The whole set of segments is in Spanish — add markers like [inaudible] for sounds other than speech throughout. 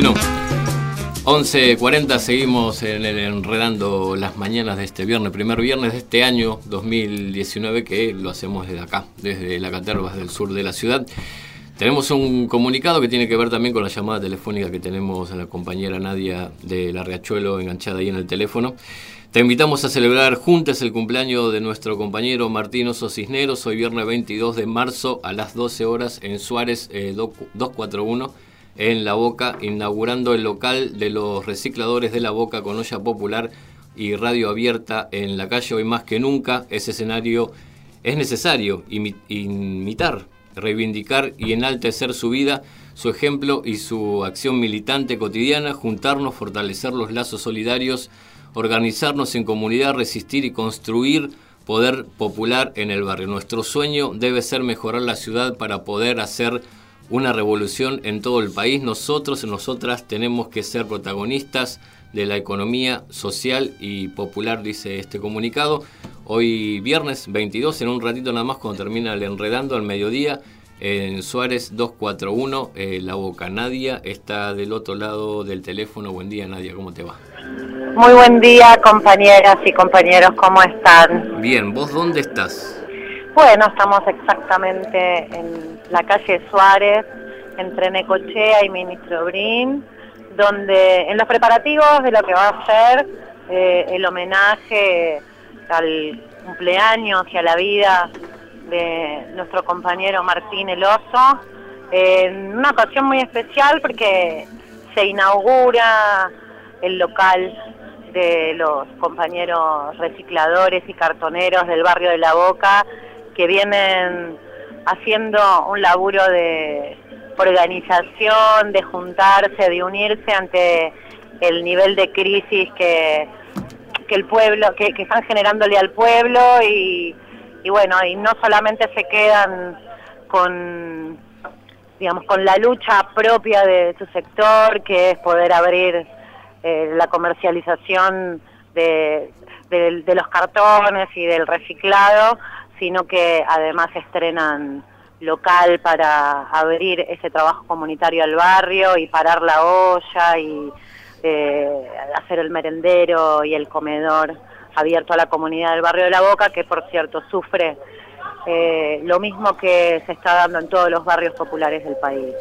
si no. 11.40 seguimos en el enredando las mañanas de este viernes, primer viernes de este año 2019 que lo hacemos desde acá, desde la Catervas del sur de la ciudad. Tenemos un comunicado que tiene que ver también con la llamada telefónica que tenemos a la compañera Nadia de la Riachuelo enganchada ahí en el teléfono. Te invitamos a celebrar juntos el cumpleaños de nuestro compañero Martín Oso Cisneros, hoy viernes 22 de marzo a las 12 horas en Suárez 241 eh, en La Boca, inaugurando el local de los recicladores de La Boca con olla popular y radio abierta en la calle hoy más que nunca. Ese escenario es necesario imitar reivindicar y enaltecer su vida, su ejemplo y su acción militante cotidiana, juntarnos, fortalecer los lazos solidarios, organizarnos en comunidad, resistir y construir poder popular en el barrio. Nuestro sueño debe ser mejorar la ciudad para poder hacer una revolución en todo el país. Nosotros y nosotras tenemos que ser protagonistas de la economía social y popular, dice este comunicado. Hoy viernes 22, en un ratito nada más cuando termina el enredando al mediodía, en Suárez 241, eh, La Boca. Nadia está del otro lado del teléfono. Buen día Nadia, ¿cómo te va? Muy buen día compañeras y compañeros, ¿cómo están? Bien, ¿vos dónde estás? Bueno, estamos exactamente en la calle Suárez, entre Necochea y Ministro Brin, donde en los preparativos de lo que va a ser eh, el homenaje al cumpleaños y a la vida de nuestro compañero Martín Eloso, en una ocasión muy especial porque se inaugura el local de los compañeros recicladores y cartoneros del barrio de La Boca que vienen haciendo un laburo de organización, de juntarse, de unirse ante el nivel de crisis que que el pueblo, que, están generándole al pueblo y, bueno, y no solamente se quedan con, digamos, con la lucha propia de su sector, que es poder abrir eh, la comercialización de, los cartones y del reciclado, sino que además estrenan local para abrir ese trabajo comunitario al barrio y parar la olla y eh, hacer el merendero y el comedor abierto a la comunidad del barrio de La Boca, que por cierto sufre eh, lo mismo que se está dando en todos los barrios populares del país.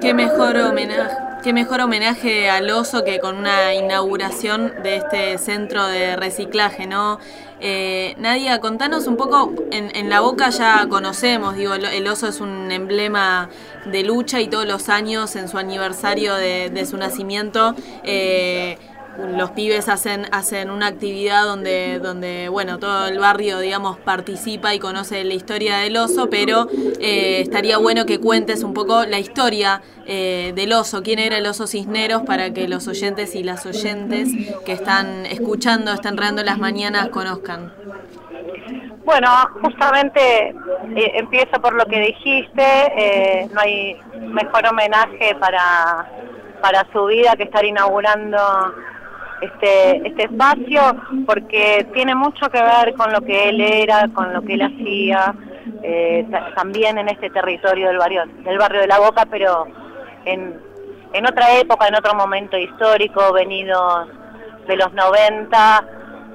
Qué mejor homenaje, qué mejor homenaje al oso que con una inauguración de este centro de reciclaje, ¿no? Eh, Nadia, contanos un poco, en, La Boca ya conocemos, digo, el, oso es un emblema de lucha y todos los años en su aniversario de, su nacimiento, eh, los pibes hacen, hacen una actividad donde, donde, bueno, todo el barrio, digamos, participa y conoce la historia del oso, pero eh, estaría bueno que cuentes un poco la historia eh, del oso, quién era el oso Cisneros, para que los oyentes y las oyentes que están escuchando, están reando las mañanas, conozcan. Bueno, justamente eh, empiezo por lo que dijiste, no hay mejor homenaje para, para su vida que estar inaugurando este, este espacio porque tiene mucho que ver con lo que él era, con lo que él hacía, eh, también en este territorio del barrio, del barrio de La Boca, pero en, en otra época, en otro momento histórico, venidos de los 90,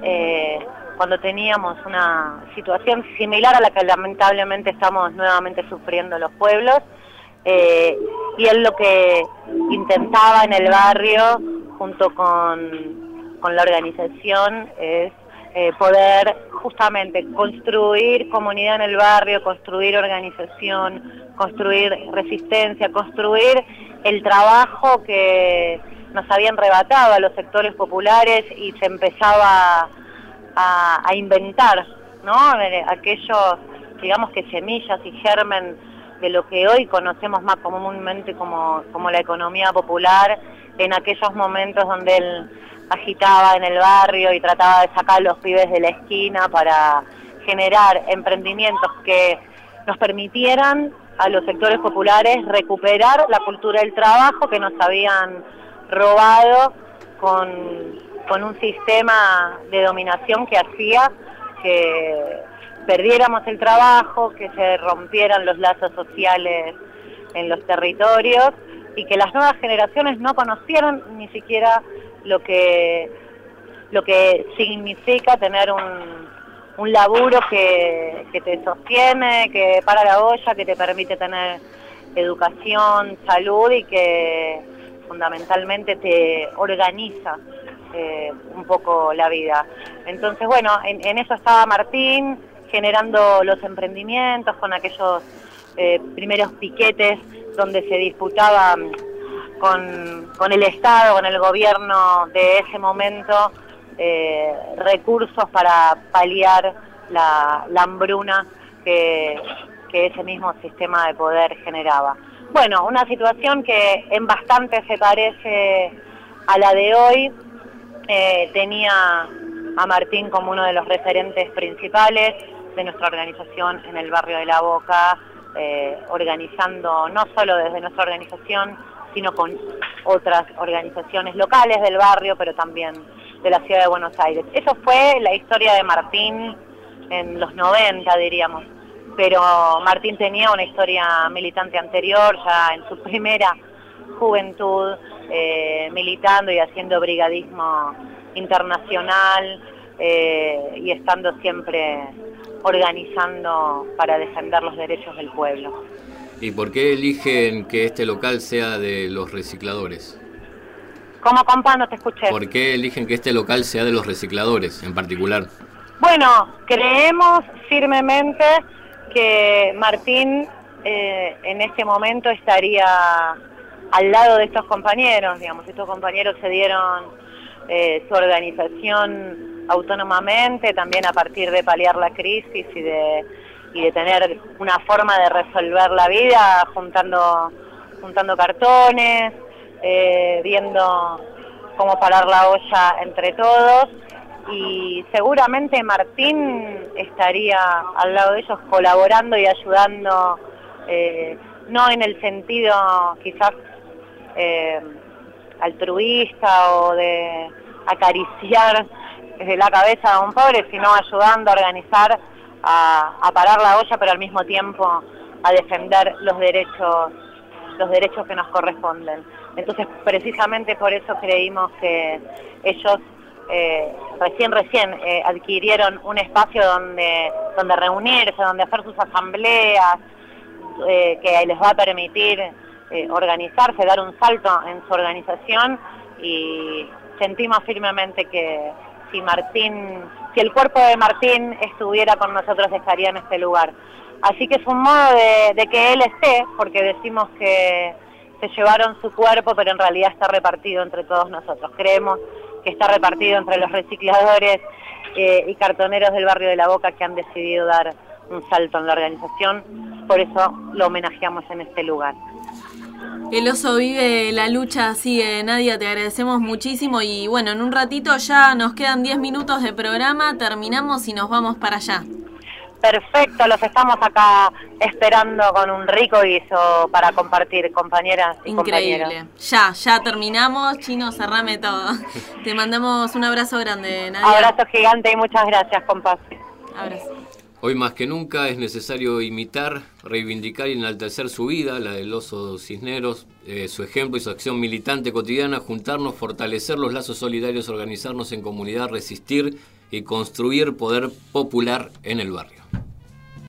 eh, cuando teníamos una situación similar a la que lamentablemente estamos nuevamente sufriendo los pueblos. Eh, y él lo que intentaba en el barrio junto con, la organización es eh, poder justamente construir comunidad en el barrio, construir organización, construir resistencia, construir el trabajo que nos habían rebatado a los sectores populares y se empezaba a, inventar, ¿no? Aquellos, digamos que semillas y germen de lo que hoy conocemos más comúnmente como, como la economía popular en aquellos momentos donde él agitaba en el barrio y trataba de sacar a los pibes de la esquina para generar emprendimientos que nos permitieran a los sectores populares recuperar la cultura del trabajo que nos habían robado con, con un sistema de dominación que hacía que perdiéramos el trabajo, que se rompieran los lazos sociales en los territorios y que las nuevas generaciones no conocieron ni siquiera lo que lo que significa tener un, un laburo que, que te sostiene, que para la olla, que te permite tener educación, salud y que fundamentalmente te organiza eh, un poco la vida. Entonces, bueno, en, eso estaba Martín, generando los emprendimientos con aquellos eh, primeros piquetes donde se disputaba con, con, el Estado, con el gobierno de ese momento, eh, recursos para paliar la, hambruna que, que ese mismo sistema de poder generaba. Bueno, una situación que en bastante se parece a la de hoy. Eh, tenía a Martín como uno de los referentes principales de nuestra organización en el barrio de La Boca, eh, organizando no solo desde nuestra organización, sino con otras organizaciones locales del barrio, pero también de la ciudad de Buenos Aires. Eso fue la historia de Martín en los 90, diríamos pero Martín tenía una historia militante anterior, ya en su [laughs] primera juventud, eh, militando y haciendo brigadismo internacional eh, y estando siempre organizando para defender los derechos del pueblo. ¿Y por qué eligen que este local sea de los recicladores? ¿Cómo, compa? No te escuché. ¿Por qué eligen que este local sea de los recicladores en particular? Bueno, creemos firmemente que Martín eh, en este momento estaría al lado de estos compañeros, digamos, estos compañeros se dieron eh, su organización autónomamente, también a partir de paliar la crisis y de, y de tener una forma de resolver la vida, juntando, juntando cartones, eh, viendo cómo parar la olla entre todos. Y seguramente Martín estaría al lado de ellos colaborando y ayudando, eh, no en el sentido quizás eh, altruista o de acariciar desde la cabeza a un pobre, sino ayudando a organizar, a, a parar la olla, pero al mismo tiempo a defender los derechos, los derechos que nos corresponden. Entonces, precisamente por eso creímos que ellos eh, recién, recién eh, adquirieron un espacio donde, donde reunirse, donde hacer sus asambleas, eh, que les va a permitir organizarse, dar un salto en su organización y sentimos firmemente que si Martín, si el cuerpo de Martín estuviera con nosotros estaría en este lugar. Así que es un modo de, que él esté, porque decimos que se llevaron su cuerpo, pero en realidad está repartido entre todos nosotros. Creemos que está repartido entre los recicladores eh, y cartoneros del barrio de La Boca que han decidido dar un salto en la organización, por eso lo homenajeamos en este lugar. El oso vive la lucha, sigue Nadia, te agradecemos muchísimo y bueno, en un ratito ya nos quedan 10 minutos de programa, terminamos y nos vamos para allá. Perfecto, los estamos acá esperando con un rico guiso para compartir, compañeras y Increíble. Ya, ya terminamos. Chino, cerrame todo. Te mandamos un abrazo grande, Nadia. Abrazo gigante y muchas gracias, compas. Abrazo. Hoy más que nunca es necesario imitar, reivindicar y enaltecer su vida, la del oso Cisneros, eh, su ejemplo y su acción militante cotidiana, juntarnos, fortalecer los lazos solidarios, organizarnos en comunidad, resistir y construir poder popular en el barrio.